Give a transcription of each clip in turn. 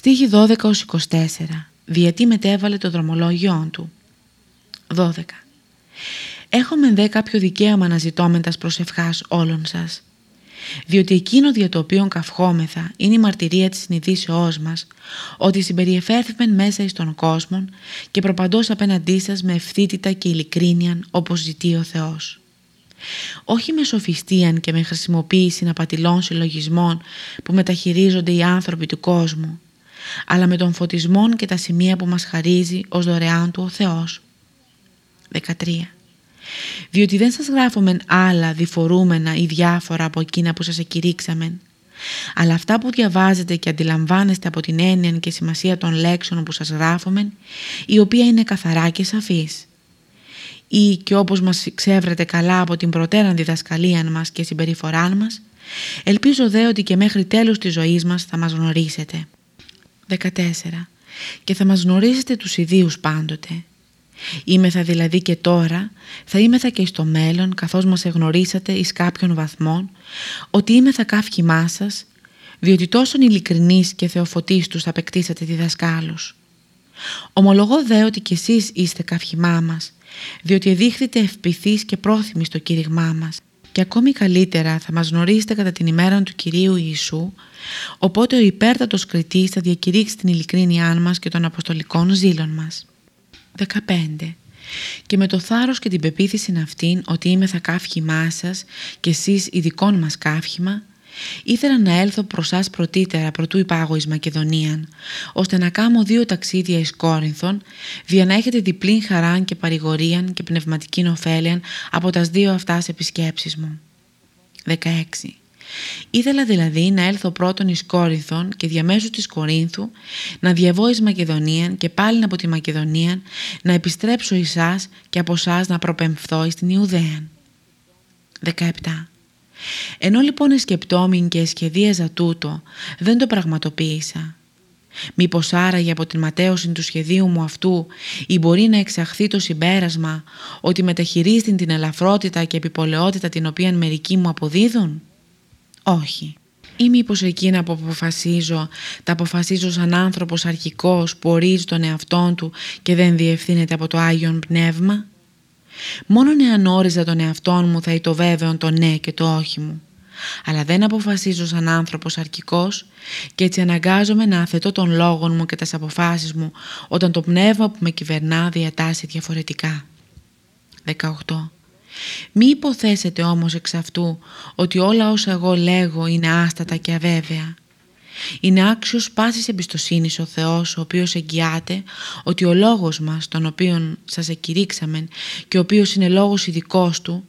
Στίχη 12-24 Διατί μετέβαλε το δρομολόγιόν του. 12 Έχουμε δε κάποιο δικαίωμα να ζητώμεντας προσευχάς όλων σας. Διότι εκείνο δια το οποίο καυχόμεθα είναι η μαρτυρία της συνειδήσεώς μας ότι συμπεριεφέρθημεν μέσα εις τον κόσμο και προπαντός απέναντί σας με ευθύτητα και ειλικρίνειαν όπως ζητεί ο Θεός. Όχι με σοφιστίαν και με χρησιμοποίηση απατηλών συλλογισμών που μεταχειρίζονται οι άνθρωποι του κόσμου, αλλά με τον φωτισμό και τα σημεία που μας χαρίζει ως δωρεάν του ο Θεός. 13 διότι δεν σας γράφομεν άλλα διφορούμενα ή διάφορα από εκείνα που σας εκηρύξαμεν, αλλά αυτά που διαβάζετε και αντιλαμβάνεστε από την έννοια και σημασία των λέξεων που σας γράφομεν, η οποία είναι καθαρά και σαφής. Ή και όπως μας ξέβρετε καλά από την προτέραν διδασκαλία μας και συμπεριφορά μας, ελπίζω δε ότι και μέχρι τέλους της ζωής μας θα μας γνωρίσετε. 14. Και θα μας γνωρίσετε τους ιδίους πάντοτε, Είμεθα δηλαδή και τώρα, θα είμεθα και στο μέλλον καθώς μας εγνωρίσατε εις κάποιον βαθμόν, ότι είμεθα καύχημά σα, διότι τόσον ειλικρινείς και θεοφωτής τους απεκτήσατε διδασκάλους. Ομολογώ δε ότι κι εσείς είστε καυχημά μας, διότι εδείχθητε ευπηθείς και πρόθυμοι στο κήρυγμά μας και ακόμη καλύτερα θα μας γνωρίσετε κατά την ημέρα του Κυρίου Ιησού, οπότε ο υπέρτατος κριτής θα διακηρύξει την ειλικρίνειά μας και των αποστολικών ζήλων μας. 15. Και με το θάρρος και την πεποίθηση αυτήν ότι είμαι θα καύχημά σας και εσείς ειδικών μας καύχημα, ήθελα να έλθω προς σας πρωτήτερα προτού υπάγω εις Μακεδονίαν, ώστε να κάνω δύο ταξίδια εις Κόρινθον, για να έχετε διπλήν χαράν και παρηγορίαν και πνευματικήν ωφέλειαν από τας δύο αυτάς επισκέψεις μου. 16. Ήθελα δηλαδή να έλθω πρώτον εις Κόρινθον και διαμέσου της Κορίνθου να διαβώ εις Μακεδονίαν και πάλι από τη Μακεδονία να επιστρέψω εις σας και από σας να προπεμφθώ εις την Ιουδαία. 17. Ενώ λοιπόν εσκεπτόμην και εσχεδίαζα τούτο, δεν το πραγματοποίησα. Μήπως άραγε από την ματέωση του σχεδίου μου αυτού ή μπορεί να εξαχθεί το συμπέρασμα ότι μεταχειρίζει την ελαφρότητα και επιπολαιότητα την οποία μερικοί μου αποδίδουν; Όχι. Ή μήπως εκείνα που αποφασίζω, τα αποφασίζω σαν άνθρωπος αρχικός που ορίζει τον εαυτόν του και δεν διευθύνεται από το Άγιον Πνεύμα; Μόνον εάν όριζα τον εαυτόν μου θα το βέβαιο το ναι και το όχι μου. Αλλά δεν αποφασίζω σαν άνθρωπος αρχικός και έτσι αναγκάζομαι να αθετώ τον λόγο μου και τις αποφάσεις μου όταν το πνεύμα που με κυβερνά διατάσσει διαφορετικά. 18. Μη υποθέσετε όμως εξ αυτού ότι όλα όσα εγώ λέγω είναι άστατα και αβέβαια. Είναι άξιος πάσης εμπιστοσύνης ο Θεός ο οποίος εγγυάται ότι ο λόγος μας τον οποίον σας εκηρύξαμε και ο οποίος είναι λόγος ειδικός του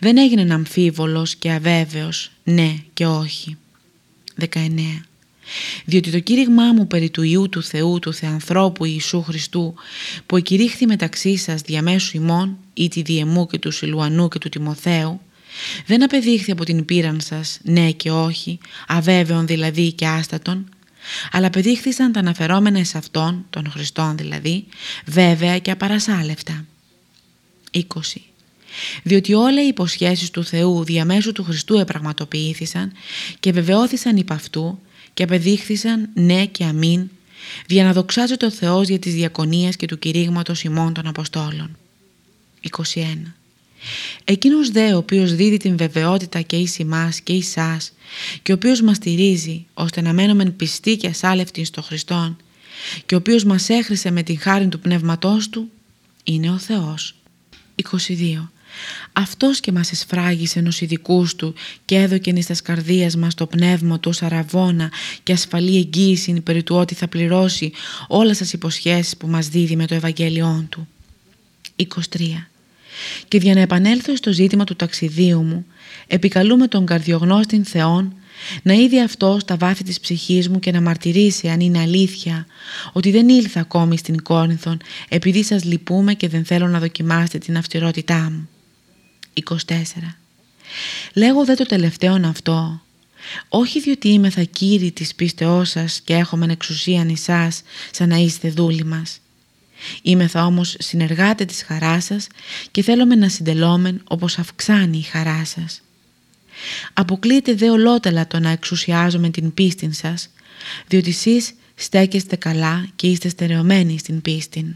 δεν έγινε αμφίβολος και αβέβαιος ναι και όχι. 19 διότι το κήρυγμά μου περί του Ιού του Θεού του Θεανθρώπου Ιησού Χριστού που εκηρύχθη μεταξύ σας διαμέσου ημών ή τη Διεμού και του Σιλουανού και του Τιμοθέου δεν απεδείχθη από την πείραν σας ναι και όχι, αβέβαιον δηλαδή και άστατον αλλά απεδείχθησαν τα αναφερόμενα σε αυτόν, των Χριστών δηλαδή, βέβαια και απαρασάλευτα. 20. Διότι όλα οι υποσχέσεις του Θεού διαμέσου του Χριστού επραγματοποιήθησαν και βεβαιώθησαν υπ' αυτού και απεδείχθησαν ναι και αμήν για να δοξάζεται ο Θεός για τις διακονίες και του κηρύγματος ημών των Αποστόλων. 21. Εκείνος δε ο οποίος δίδει την βεβαιότητα και εις εμάς και εις σας και ο οποίος μας στηρίζει ώστε να μένουμε πιστοί και ασάλευτοι στο Χριστόν και ο οποίος μας έχρισε με την χάρη του Πνεύματός Του είναι ο Θεός. 22. Αυτός και μας εσφράγισε ενός ειδικούς του και έδωκεν εις τας καρδίας μας το πνεύμα του ως αραβόνα και ασφαλή εγγύηση περί του ότι θα πληρώσει όλες τις υποσχέσεις που μας δίδει με το Ευαγγέλιόν του. 23. Και για να επανέλθω στο ζήτημα του ταξιδίου μου, επικαλούμε τον καρδιογνώστην Θεόν να είδει αυτός στα βάθη της ψυχής μου και να μαρτυρήσει αν είναι αλήθεια ότι δεν ήλθα ακόμη στην Κόρινθον επειδή σας λυπούμε και δεν θέλω να δοκιμάσετε την αυστηρότητά μου. 24. Λέγω δε το τελευταίο αυτό, όχι διότι είμαι θα κύριοι της πίστεώς σας και έχομεν εξουσίαν εσάς σαν να είστε δούλοι μας. Είμαι θα όμως συνεργάτε της χαράς σας και θέλουμε να συντελόμεν όπως αυξάνει η χαρά σας. Αποκλείεται δε ολότελα το να εξουσιάζομαι την πίστη σας, διότι εσείς στέκεστε καλά και είστε στερεωμένοι στην πίστη.